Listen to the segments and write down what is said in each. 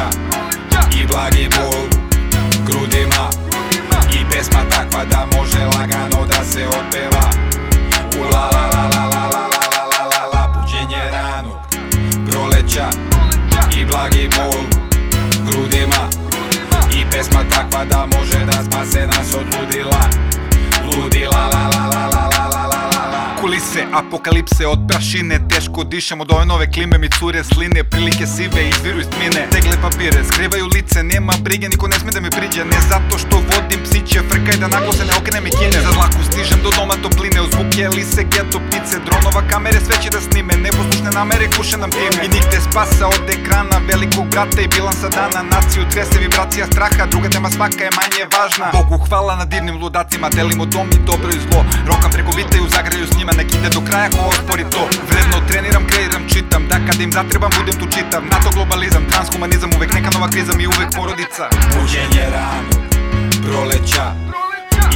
Boga I blagi bol grudima I pesma takva da može lagano da se otpeva U la la la la la la la la la la Buđenje ranog proleća I blagi bol grudima I pesma takva da može се Апокалипсе од прашине Тешко дишам од нове климе Ми цуре слине, прилике сиве и звиру мине. Тегле папире, скривају лице Нема бриге, нико не сме да ми приѓа Не зато што водим псиче Фркај да нагло се не окрене ми кине. За злаку стижам до дома топлине Од звук лисе, гето, птице Дронова камере све да сниме. Непослушне куше нам тиме И нигде спаса од екрана велику брата и биланса дана. Нацију тресе вибрација страха Друга тема свака е мање важна. Богу хвала на дивним лудацима Делимо дом и добро и зло. Рокам преку вите и у заграју с краја кога спори то Вредно тренирам, креирам, читам Да каде им затребам, будем ту читам НАТО глобализам, трансхуманизам Увек нека нова криза ми увек породица Буđenje рано, пролеća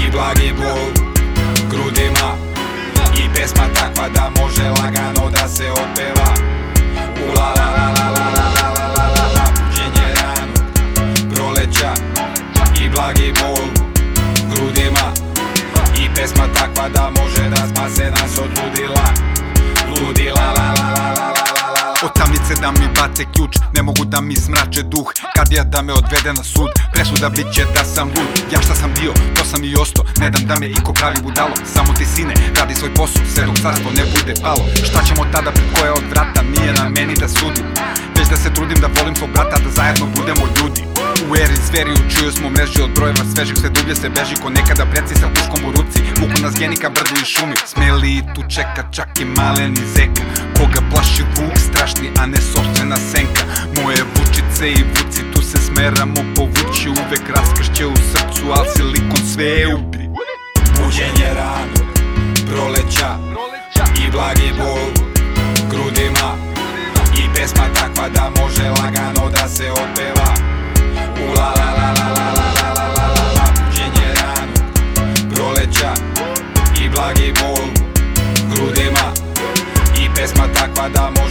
и благи бол грудима и песма таква да може лагано да се отпева Ula la la la la la la la la la la Buđenje rano, da mi bace ključ Ne mogu da mi smrače duh. Kad ja da me odvede na sud Presuda bit će da sam lud. Ja šta sam bio, to sam i osto Ne dam da me iko pravi budalo. Samo ti sine, radi svoj posao Sve dok carstvo ne bude palo. Šta ćemo tada pred koje od vrata Nije na meni da sudim se trudim da volim svog brata Da zajedno budemo ljudi. U eri zveri u čuju smo mreži od brojeva svežih Sve dublje se beži ko nekada preci sa puškom u ruci. Vuku nas genika brdu i šumi Smeli i tu čeka čak i malen i zeka. Koga plaši vuk strašni a ne sopstvena senka. Moje vučice i vuci tu se smeramo povući Uvek raskršće u srcu al silikon sve je ubri. Buđenje rano, proleća I blagi bol takva da može lagano da se otpeva U la la la la la la la la la la la Buđenje rano, proleća I blagi bol grudima I pesma takva da može